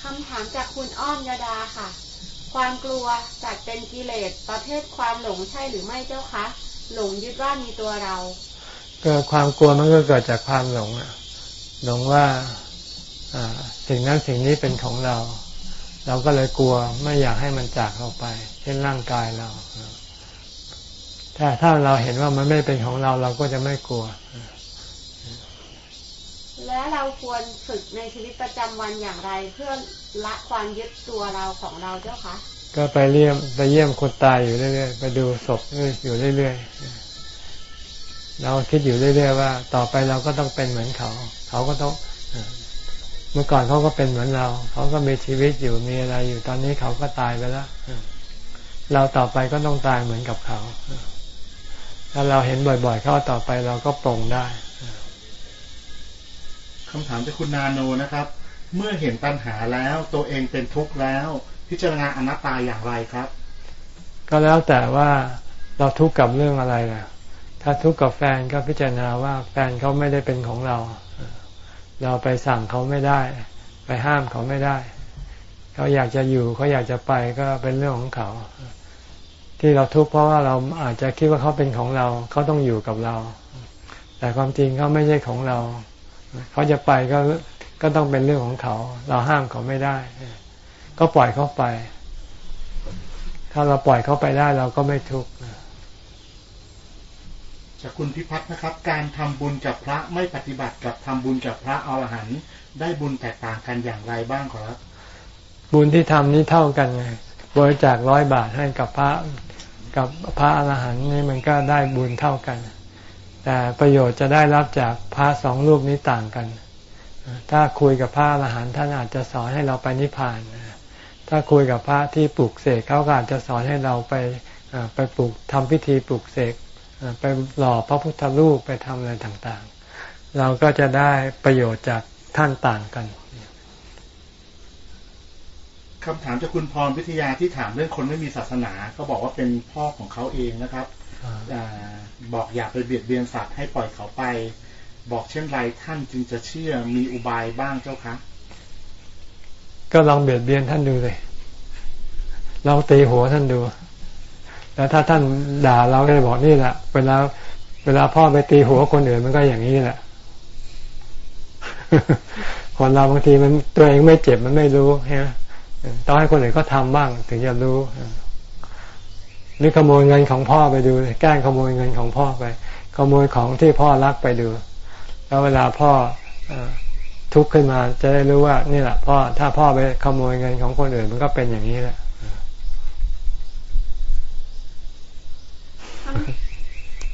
คำถามจากคุณอ้อมยดาค่ะ ความกลัวจัดเป็นกิเลสประเภทความหลงใช่หรือไม่เจ้าคะ หลงยึดว่ามีตัวเราก็ความกลัวมันก็เกิดจากความหลงอะหลงว่าสิ่งนั้นสิ่งนี้เป็นของเรา เราก็เลยกลัวไม่อยากให้มันจากเราไป เช่นร่างกายเราถ้าถ้าเราเห็นว่ามันไม่เป็นของเราเราก็จะไม่กลัว และเราควรฝึกในชีวิตประจำวันอย่างไร เพื่อละความยึดตัวเราของเราเจ้าคะก็ไปเยี่ยมไปเยี่ยมคนตายอยู่เรื่อยๆไปดูศพอยู่เรื่อยๆเราคิดอยู่เรื่อยๆว่า ต่อไปเราก็ต้องเป็นเหมือนเขา เขาก็ต้องเมื่อก่อนเขาก็เป็นเหมือนเรา เขาก็มีชีวิตอยู่มีอะไรอยู่ตอนนี้เขาก็ตายไปแล้วเราต่อไปก็ต้องตายเหมือนกับเขา ถ้าเราเห็นบ่อยๆ เข้าต่อไปเราก็ปรงได้ คำถามจากคุณนาโนนะครับ เมื่อเห็นปัญหาแล้วตัวเองเป็นทุกข์แล้ว พิจารณาอนัตตาอย่างไรครับ ก็แล้วแต่ว่าเราทุกข์กับเรื่องอะไรนะถ้าทุกข์กับแฟนก็พิจารณาว่าแฟนเขาไม่ได้เป็นของเรา เราไปสั่งเขาไม่ได้ ไปห้ามเขาไม่ได้ เขาอยากจะอยู่เขาอยากจะไปก็เป็นเรื่องของเขา ที่เราทุกข์เพราะว่าเราอาจจะคิดว่าเขาเป็นของเรา เขาต้องอยู่กับเรา แต่ความจริงเขาไม่ใช่ของเรา เขาจะไปก็ก็ต้องเป็นเรื่องของเขา เราห้ามเขาไม่ได้ ก็ปล่อยเขาไป ถ้าเราปล่อยเขาไปได้เราก็ไม่ทุกข์จากคุณพิพัฒน์นะครับ การทำบุญกับพระไม่ปฏิบัติกับทำบุญกับพระอรหันต์ได้บุญแตกต่างกันอย่างไรบ้างขอรับ บุญที่ทำนี้เท่ากันไงบริจาคร้อยบาทให้กับพระกับพระอรหันต์นี่มันก็ได้บุญเท่ากัน แต่ประโยชน์จะได้รับจากพระสองรูปนี้ต่างกัน ถ้าคุยกับพระอรหันต์ท่านอาจจะสอนให้เราไปนิพพาน ถ้าคุยกับพระที่ปลูกเสกเขาก็อาจจะสอนให้เราไปไปปลูกทำพิธีปลูกเสกไปหล่อพระพุทธรูปไปทำอะไรต่างๆ เราก็จะได้ประโยชน์จากท่านต่างกันคำถามจากคุณพรวิทยาที่ถามเรื่องคนไม่มีศาสนา ก็บอกว่าเป็นพ่อของเขาเองนะครับอา บอกอยากไปเบียดเบียนสัตว์ให้ปล่อยเขาไป บอกเช่นไรท่านจึงจะเชื่อมีอุบายบ้างเจ้าคะก็ลองเบียดเบียนท่านดูเลยลองตีหัวท่านดู แล้วถ้าท่านด่าเราก็จะบอกนี่แหละเวลาเวลาพ่อไปตีหัวคนอื่นมันก็อย่างนี้แหละคนเราบางทีมันตัวเองไม่เจ็บมันไม่รู้ฮะต้องให้คนอื่นก็ทำบ้างถึงจะรู้ หรือขโมยเงินของพ่อไปดู แกล้งขโมยเงินของพ่อไป ขโมยของที่พ่อรักไปดู แล้วเวลาพ่อทุกข์ขึ้นมาจะได้รู้ว่า นี่แหละพ่อถ้าพ่อไปขโมยเงินของคนอื่นมันก็เป็นอย่างนี้แหละ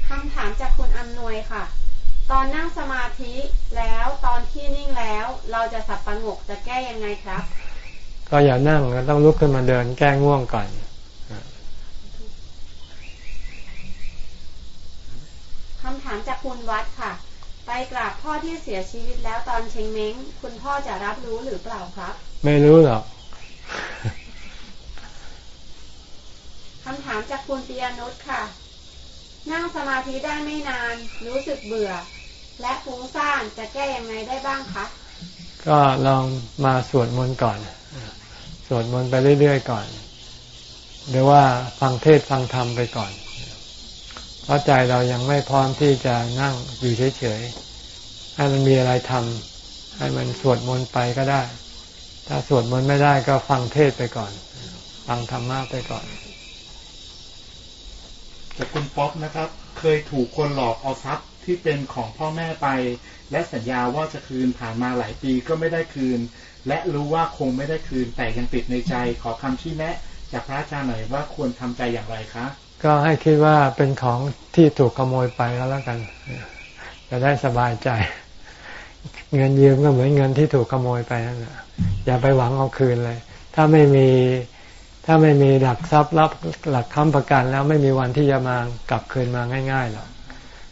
คำถามจากคุณอำนวยค่ะ ตอนนั่งสมาธิแล้วตอนที่นิ่งแล้ว เราจะสับประงกจะแก้ยังไงครับ ก็อย่านั่งต้องลุกขึ้นมาเดินแก้ง่วงก่อน คำถามจากคุณวัดค่ะ ไปกราบพ่อที่เสียชีวิตแล้วตอนเชงเม้ง คุณพ่อจะรับรู้หรือเปล่าครับ ไม่รู้หรอกคำถามจากคุณปียนุชค่ะ นั่งสมาธิได้ไม่นาน รู้สึกเบื่อ และฟุ้งซ่านจะแก้ยังไงได้บ้างคะก็ลองมาสวดมนต์ก่อนสวดมนต์ไปเรื่อยๆก่อน หรือว่าฟังเทศฟังธรรมไปก่อน เพราะใจเรายังไม่พร้อมที่จะนั่งอยู่เฉยๆให้มันมีอะไรทำให้มันสวดมนต์ไปก็ได้ ถ้าสวดมนต์ไม่ได้ก็ฟังเทศไปก่อน ฟังธรรมะไปก่อนจากคุณป๊อปนะครับ เคยถูกคนหลอกเอาทรัพย์ที่เป็นของพ่อแม่ไป และสัญญาว่าจะคืนผ่านมาหลายปีก็ไม่ได้คืน และรู้ว่าคงไม่ได้คืนแต่ยังติดในใจ ขอคำชี้แนะ จากพระอาจารย์หน่อยว่าควรทำใจอย่างไรคะ ก็ให้คิดว่าเป็นของที่ถูกขโมยไปก็แล้วกันจะได้สบายใจ เงินยืมก็เหมือนเงินที่ถูกขโมยไปนั่นแหละอย่าไปหวังเอาคืนเลย ถ้าไม่มีถ้าไม่มีหลักทรัพย์รับหลักค้ำประกันแล้วไม่มีวันที่จะมากลับคืนมาง่ายๆหรอก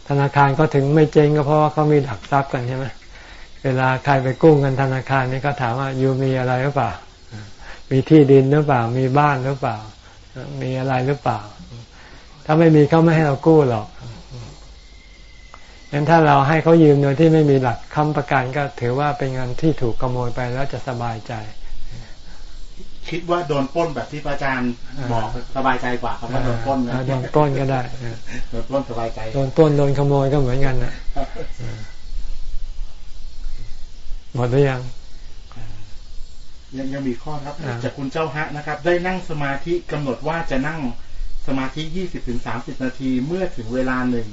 ธนาคารก็ถึงไม่เจ๊งก็เพราะว่าเขามีหลักทรัพย์กันใช่ไหมเวลาใครไปกู้เงินธนาคารนี่ก็ถามว่ายูมีอะไรหรือเปล่า มีที่ดินหรือเปล่า มีบ้านหรือเปล่า มีอะไรหรือเปล่า ถ้าไม่มีเขาไม่ให้เรากู้หรอกงั้นถ้าเราให้เขายืมโดยที่ไม่มีหลักค้ำประกันก็ถือว่าเป็นเงินที่ถูกขโมยไปแล้วจะสบายใจ คิดว่าโดนปล้นแบบที่พระอาจารย์บอกสบายใจกว่าครับว่าโดนปล้นนะโดนปล้นก็ได้โดนปล้นสบายใจโดนปล้นโดนขโมยก็เหมือนกันนะหมดหรือยังยังยังมีข้อครับอ่าจากคุณเจ้าฮะนะครับ ได้นั่งสมาธิกำหนดว่าจะนั่ง สมาธิ 20ถึง30 นาทีเมื่อถึงเวลาหนึ่ง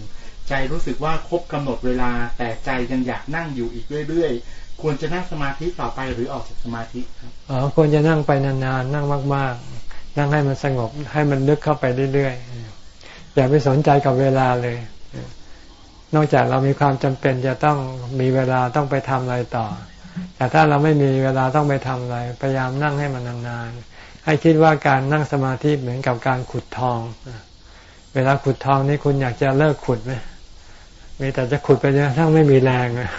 ใจรู้สึกว่าครบกำหนดเวลา แต่ใจยังอยากนั่งอยู่อีกเรื่อยๆ ควรจะนั่งสมาธิต่อไปหรือออกจากสมาธิครับอ๋อควรจะนั่งไปนานๆ นั่งมากๆ นั่งให้มันสงบให้มันลึกเข้าไปเรื่อยๆ อย่าไปสนใจกับเวลาเลย นอกจากเรามีความจำเป็นจะต้องมีเวลาต้องไปทำอะไรต่อ แต่ถ้าเราไม่มีเวลาต้องไปทำอะไร พยายามนั่งให้มันนานๆ ให้คิดว่าการนั่งสมาธิเหมือนกับการขุดทอง เวลาขุดทองนี่คุณอยากจะเลิกขุดไหมมีแต่จะขุดไปจนกระทั่งไม่มีแรงอะ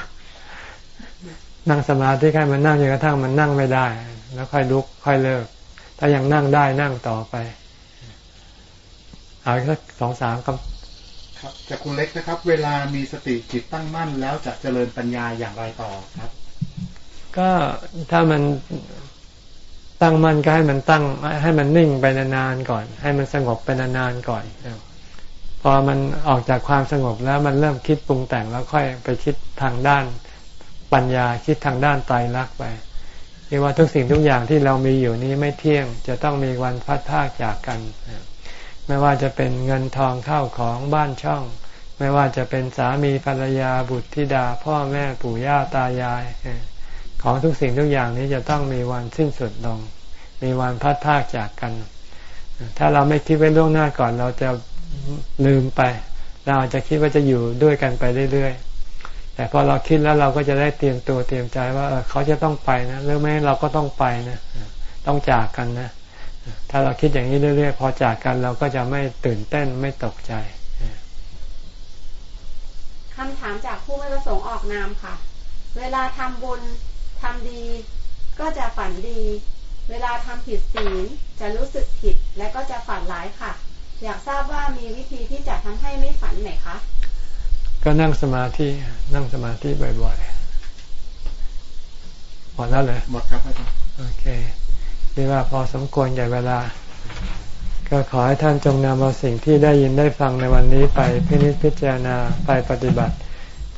นั่งสมาธิแค่มันนั่งจนกระทั่งมันนั่งไม่ได้ แล้วค่อยลุกค่อยเลิก ถ้ายังนั่งได้นั่งต่อไปเอาสักสองสามคำครับจากคุณเล็กนะครับ เวลามีสติจิตตั้งมั่นแล้วจะเจริญปัญญาอย่างไรต่อครับ ก็ถ้ามัน ตั้งมั่นก็ให้มันตั้ง ให้มันนิ่งไปนานๆก่อน ให้มันสงบไปนานๆก่อนพอมันออกจากความสงบแล้วมันเริ่มคิดปรุงแต่งแล้วค่อยไปคิดทางด้านปัญญาคิดทางด้านไตรลักษณ์ไปที่ว่าทุกสิ่งทุกอย่างที่เรามีอยู่นี้ไม่เที่ยง จะต้องมีวันพัดพากจากกัน ไม่ว่าจะเป็นเงินทองเข้าของบ้านช่อง ไม่ว่าจะเป็นสามีภรรยาบุตรธิดา พ่อแม่ปู่ย่าตายาย ของทุกสิ่งทุกอย่างนี้จะต้องมีวันสิ้นสุดลง มีวันพัดพากจากกัน ถ้าเราไม่คิดไว้ล่วงหน้าก่อนเราจะลืมไป เราอาจจะคิดว่าจะอยู่ด้วยกันไปเรื่อยๆ แต่พอเราคิดแล้วเราก็จะได้เตรียมตัวเตรียมใจว่าเขาจะต้องไปนะหรือไม่เราก็ต้องไปนะ ต้องจากกันนะ ถ้าเราคิดอย่างนี้เรื่อยๆ พอจากกันเราก็จะไม่ตื่นเต้นไม่ตกใจคำถามจากผู้ไม่ประสงค์ออกนามค่ะ เวลาทำบุญ ทำดีก็จะฝันดี เวลาทำผิดศีลจะรู้สึกผิดและก็จะฝันร้ายค่ะ อยากทราบว่ามีวิธีที่จะทำให้ไม่ฝันไหมคะ ก็นั่งสมาธินั่งสมาธิบ่อยๆหมดแล้วเลยหมดครับอาจารย์โอเคนี่ว่าพอสมควรแก่เวลา ก็ขอให้ท่านจงนำเอาสิ่งที่ได้ยินได้ฟังในวันนี้ไปพินิจพิจารณาไปปฏิบัติเ